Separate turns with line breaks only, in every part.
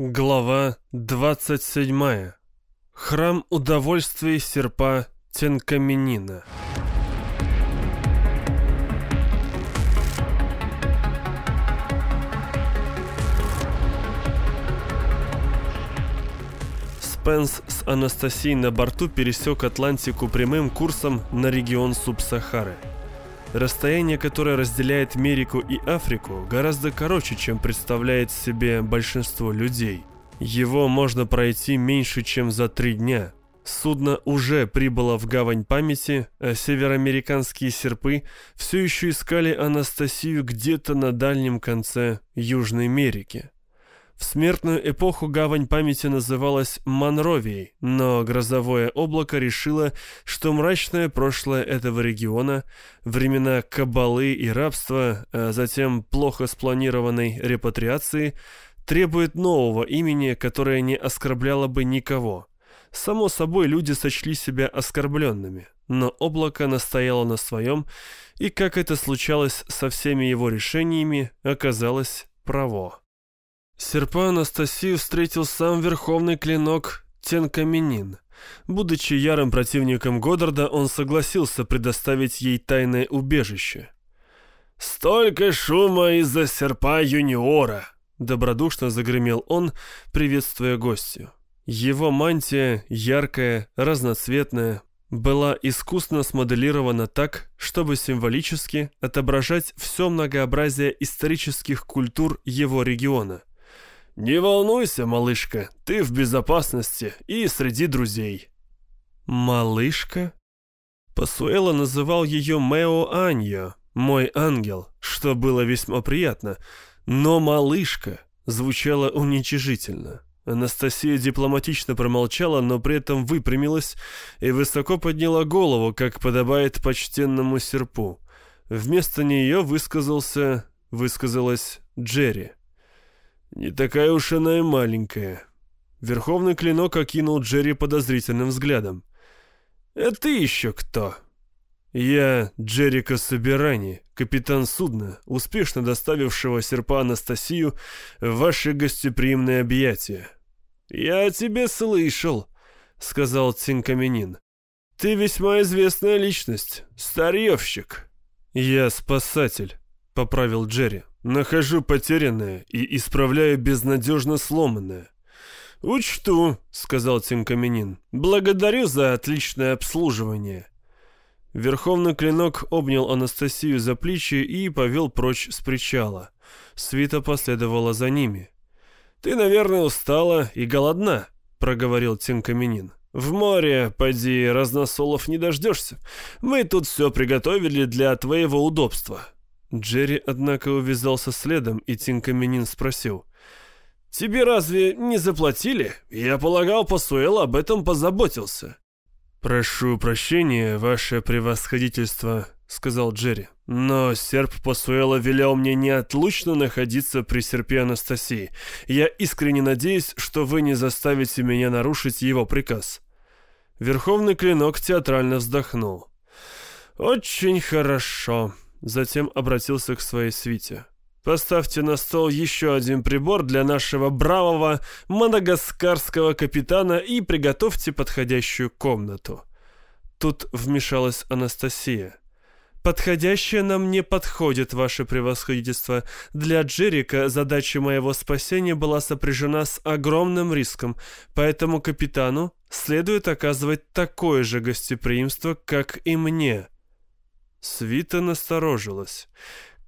Глава 27. Храм удовольствий серпа Тенкаменина. Спенс с Анастасией на борту пересек Атлантику прямым курсом на регион Субсахары. Расстояние, которое разделяет Америку и Африку, гораздо короче, чем представляет себе большинство людей. Его можно пройти меньше, чем за три дня. Судно уже прибыло в гавань памяти, а североамериканские серпы все еще искали Анастасию где-то на дальнем конце Южной Америки. В смертную эпоху гавань памяти называлась Монровией, но грозовое облако решило, что мрачное прошлое этого региона, времена кабалы и рабства, а затем плохо спланированной репатриации, требует нового имени, которое не оскорбляло бы никого. Само собой, люди сочли себя оскорбленными, но облако настояло на своем, и, как это случалось со всеми его решениями, оказалось право. Серпа Анастасию встретил сам верховный клинок Тенкаменин. Будучи ярым противником Годдарда, он согласился предоставить ей тайное убежище. «Столько шума из-за серпа юниора!» Добродушно загремел он, приветствуя гостью. Его мантия, яркая, разноцветная, была искусно смоделирована так, чтобы символически отображать все многообразие исторических культур его региона. «Не волнуйся, малышка, ты в безопасности и среди друзей». «Малышка?» Пасуэла называл ее Мео Аньо, мой ангел, что было весьма приятно, но «малышка» звучало уничижительно. Анастасия дипломатично промолчала, но при этом выпрямилась и высоко подняла голову, как подобает почтенному серпу. Вместо нее высказался... высказалась Джерри. «Не такая уж она и маленькая». Верховный клинок окинул Джерри подозрительным взглядом. «Это ты еще кто?» «Я Джерика Собирани, капитан судна, успешно доставившего серпа Анастасию в ваши гостеприимные объятия». «Я о тебе слышал», — сказал Цинкаменин. «Ты весьма известная личность, старьевщик». «Я спасатель», — поправил Джерри. Нахожу потерянное и исправляю безнадежно сломанное. «Учту», — сказал Тинкаменин. «Благодарю за отличное обслуживание». Верховный клинок обнял Анастасию за плечи и повел прочь с причала. Свита последовала за ними. «Ты, наверное, устала и голодна», — проговорил Тинкаменин. «В море, поди, разносолов не дождешься. Мы тут все приготовили для твоего удобства. Джерри, однако, увязался следом, и Тинкаменин спросил. «Тебе разве не заплатили? Я полагал, Пасуэл об этом позаботился». «Прошу прощения, ваше превосходительство», — сказал Джерри. «Но серп Пасуэла велел мне неотлучно находиться при серпе Анастасии. Я искренне надеюсь, что вы не заставите меня нарушить его приказ». Верховный клинок театрально вздохнул. «Очень хорошо», Затем обратился к своей свите. «Поставьте на стол еще один прибор для нашего бравого мадагаскарского капитана и приготовьте подходящую комнату». Тут вмешалась Анастасия. «Подходящее нам не подходит, ваше превосходительство. Для Джерика задача моего спасения была сопряжена с огромным риском, поэтому капитану следует оказывать такое же гостеприимство, как и мне». Свита насторожилась.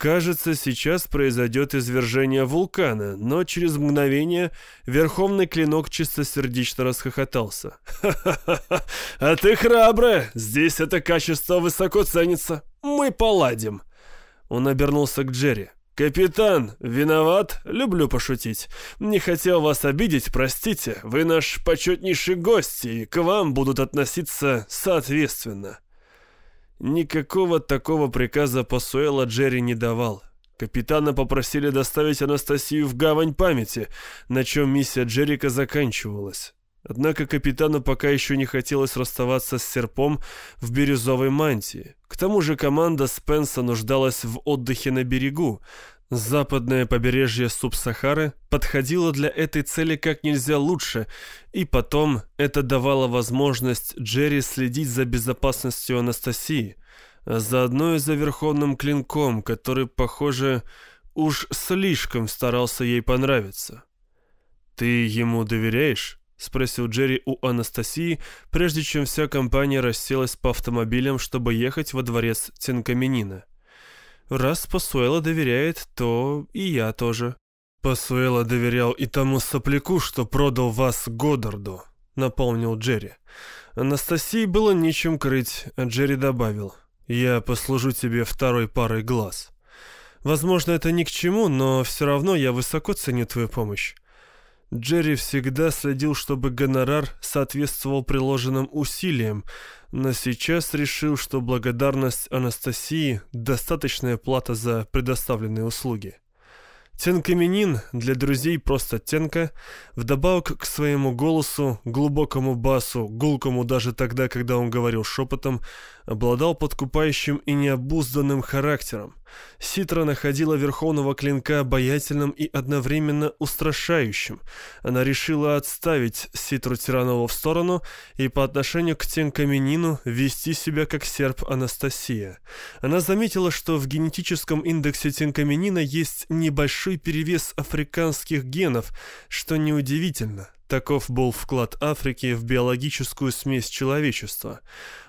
Кажется, сейчас произойдет извержение вулкана, но через мгновение верховный клинок чистосердечно расхохотался. «Ха-ха-ха! А ты храбрая! Здесь это качество высоко ценится! Мы поладим!» Он обернулся к Джерри. «Капитан, виноват, люблю пошутить. Не хотел вас обидеть, простите. Вы наш почетнейший гость, и к вам будут относиться соответственно». Никакого такого приказа Пасуэла Джерри не давал. Капитана попросили доставить Анастасию в гавань памяти, на чем миссия Джерика заканчивалась. Однако капитану пока еще не хотелось расставаться с серпом в бирюзовой мантии. К тому же команда Спенса нуждалась в отдыхе на берегу. Западное побережье Субсахары подходило для этой цели как нельзя лучше, и потом это давало возможность Джерри следить за безопасностью Анастасии, а заодно и за Верховным Клинком, который, похоже, уж слишком старался ей понравиться. «Ты ему доверяешь?» — спросил Джерри у Анастасии, прежде чем вся компания расселась по автомобилям, чтобы ехать во дворец Тенкаменина. Раз Пасуэла доверяет, то и я тоже. Пасуэла доверял и тому сопляку, что продал вас Годдарду, напомнил Джерри. Анастасии было нечем крыть, а Джерри добавил. Я послужу тебе второй парой глаз. Возможно, это ни к чему, но все равно я высоко ценю твою помощь. Джерри всегда следил, чтобы гонорар соответствовал приложенным усилиям, но сейчас решил, что благодарность Анастасии – достаточная плата за предоставленные услуги. Тенкаменин для друзей просто Тенка, вдобавок к своему голосу, глубокому басу, гулкому даже тогда, когда он говорил шепотом, обладал подкупающим и необузданным характером. Ситра находила Верховного Клинка обаятельным и одновременно устрашающим. Она решила отставить Ситру Тиранову в сторону и по отношению к Тенкаменину вести себя как серп Анастасия. Она заметила, что в генетическом индексе Тенкаменина есть небольшой перевес африканских генов, что неудивительно. Таков был вклад Африки в биологическую смесь человечества.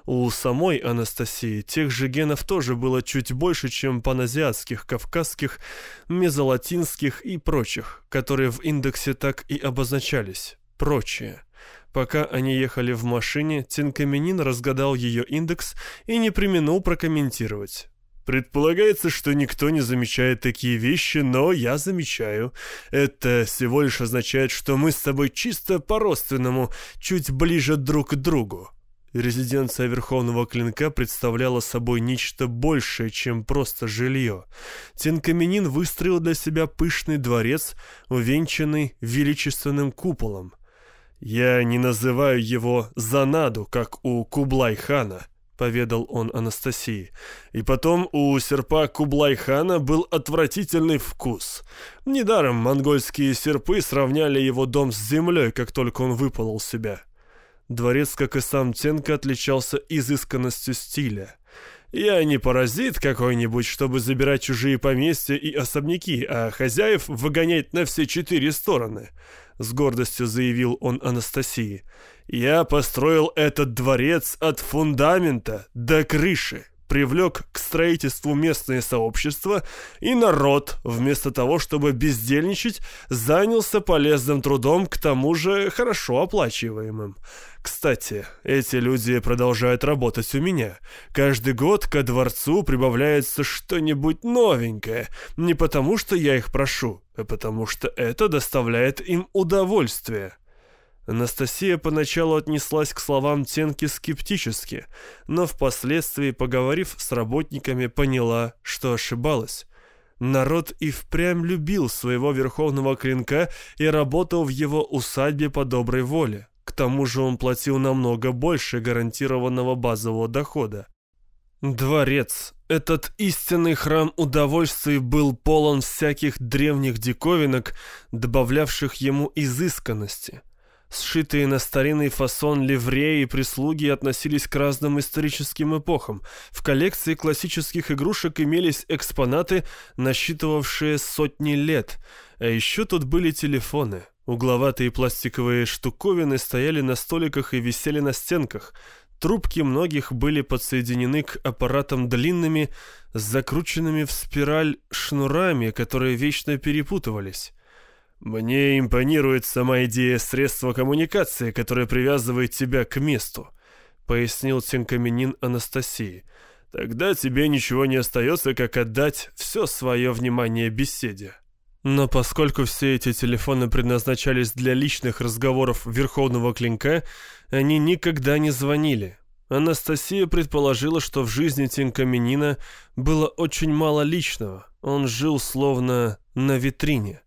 У самой Анастасии тех же генов тоже было чуть больше, чем паназиатских, кавказских, мезолатинских и прочих, которые в индексе так и обозначались «прочие». Пока они ехали в машине, Тинкаменин разгадал ее индекс и не применул прокомментировать. Предполагается, что никто не замечает такие вещи, но я замечаю. Это всего лишь означает, что мы с тобой чисто по-родственному, чуть ближе друг к другу. Резиденция Верховного Клинка представляла собой нечто большее, чем просто жилье. Тенкаменин выстроил для себя пышный дворец, увенчанный величественным куполом. Я не называю его Занаду, как у Кублай-хана поведал он Анастасии. И потом у серпа Кублай-хана был отвратительный вкус. Недаром монгольские серпы сравняли его дом с землей, как только он выпалол себя. Дворец, как и сам Тенко, отличался изысканностью стиля. Я не паразит какой-нибудь, чтобы забирать чужие поместья и особняки, а хозяев выгонять на все четыре стороны», — с гордостью заявил он Анастасии. «Я построил этот дворец от фундамента до крыши, привлек к строительству местное сообщество, и народ, вместо того, чтобы бездельничать, занялся полезным трудом, к тому же хорошо оплачиваемым». Кстати, эти люди продолжают работать у меня. Каждый год ко дворцу прибавляется что-нибудь новенькое. Не потому, что я их прошу, а потому что это доставляет им удовольствие. Анастасия поначалу отнеслась к словам Тенки скептически, но впоследствии, поговорив с работниками, поняла, что ошибалась. Народ и впрямь любил своего верховного клинка и работал в его усадьбе по доброй воле. К тому же он платил намного больше гарантированного базового дохода. Дворец, этот истинный храм удовольствий был полон всяких древних диковинок, добавлявших ему изысканности. Сшитые на старинный фасон ливреи и прислуги относились к разным историческим эпохам. В коллекции классических игрушек имелись экспонаты, насчитывавшие сотни лет. А еще тут были телефоны. Угловатые пластиковые штуковины стояли на столиках и висели на стенках. Трубки многих были подсоединены к аппаратам длинными, закрученными в спираль шнурами, которые вечно перепутывались. «Мне импонирует сама идея средства коммуникации, которое привязывает тебя к месту», — пояснил Тенкаменин Анастасии. «Тогда тебе ничего не остается, как отдать все свое внимание беседе». Но поскольку все эти телефоны предназначались для личных разговоров Верховного Клинка, они никогда не звонили. Анастасия предположила, что в жизни Тинкаменина было очень мало личного. Он жил словно на витрине.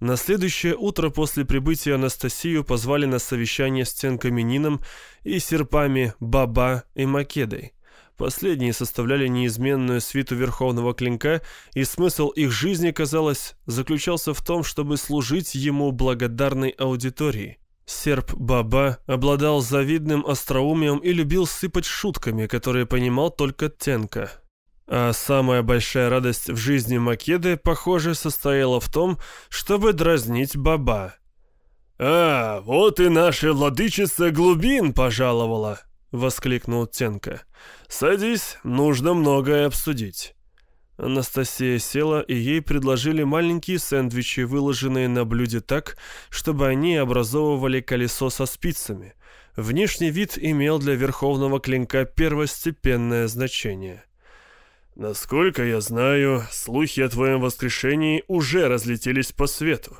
На следующее утро после прибытия Анастасию позвали на совещание с Тенкаменином и серпами Баба и Македой. Последние составляли неизменную свиту Верховного Клинка, и смысл их жизни, казалось, заключался в том, чтобы служить ему благодарной аудитории. Серп Баба обладал завидным остроумием и любил сыпать шутками, которые понимал только Тенка. А самая большая радость в жизни Македы, похоже, состояла в том, чтобы дразнить Баба. «А, вот и наша владычица глубин пожаловала!» — воскликнул Тенка. «Садись, нужно многое обсудить». Анастасия села, и ей предложили маленькие сэндвичи, выложенные на блюде так, чтобы они образовывали колесо со спицами. Внешний вид имел для верховного клинка первостепенное значение. «Насколько я знаю, слухи о твоем воскрешении уже разлетелись по свету.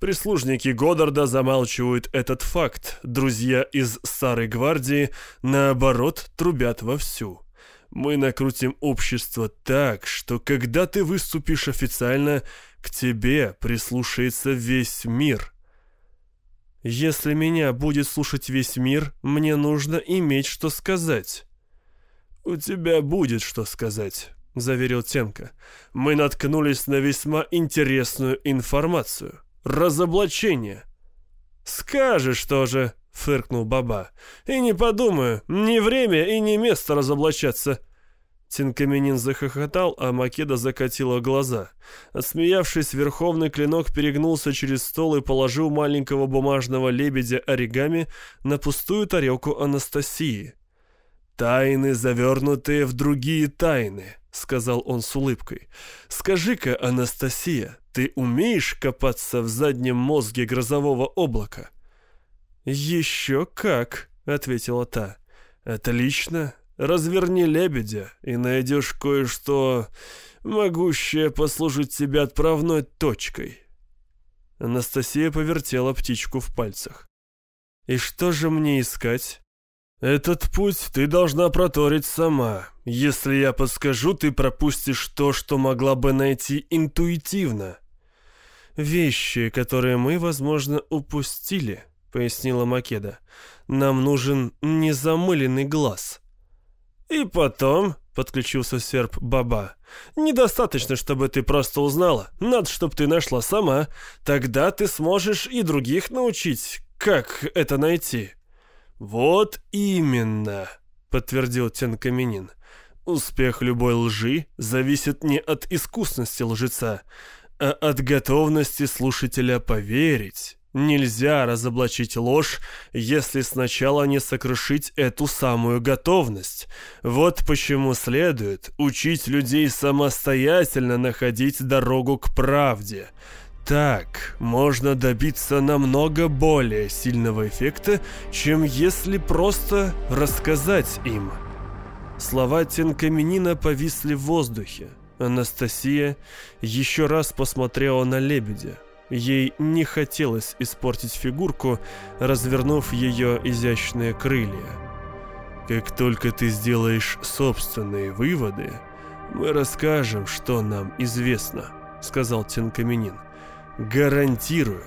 Прислужники Годдарда замалчивают этот факт, друзья из Старой Гвардии, наоборот, трубят вовсю. Мы накрутим общество так, что когда ты выступишь официально, к тебе прислушается весь мир». «Если меня будет слушать весь мир, мне нужно иметь что сказать». «У тебя будет что сказать». — заверил Тенко. «Мы наткнулись на весьма интересную информацию. Разоблачение». «Скажешь тоже», — фыркнул Баба. «И не подумаю, ни время и ни место разоблачаться». Тинкаменин захохотал, а Македа закатила глаза. Отсмеявшись, верховный клинок перегнулся через стол и положил маленького бумажного лебедя оригами на пустую тарелку Анастасии. «Тайны, завернутые в другие тайны», — сказал он с улыбкой. «Скажи-ка, Анастасия, ты умеешь копаться в заднем мозге грозового облака?» «Еще как», — ответила та. «Отлично. Разверни лебедя, и найдешь кое-что, могущее послужить тебе отправной точкой». Анастасия повертела птичку в пальцах. «И что же мне искать?» «Этот путь ты должна проторить сама. Если я подскажу, ты пропустишь то, что могла бы найти интуитивно». «Вещи, которые мы, возможно, упустили», — пояснила Македа. «Нам нужен незамыленный глаз». «И потом», — подключился серп Баба, — «недостаточно, чтобы ты просто узнала. Надо, чтобы ты нашла сама. Тогда ты сможешь и других научить, как это найти». «Вот именно», — подтвердил Тенкаменин. «Успех любой лжи зависит не от искусности лжеца, а от готовности слушателя поверить». Нельзя разоблачить ложь, если сначала не сокрушить эту самую готовность. Вот почему следует учить людей самостоятельно находить дорогу к правде. Так можно добиться намного более сильного эффекта, чем если просто рассказать им. Слова Тенкаменина повисли в воздухе. Анастасия еще раз посмотрела на лебедя. Ей не хотелось испортить фигурку, развернув ее изящные крылья. «Как только ты сделаешь собственные выводы, мы расскажем, что нам известно», — сказал Тенкаменин. Гарантирую,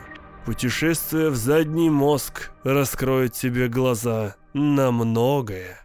путешествие в задний мозг раскроет тебе глаза на многое.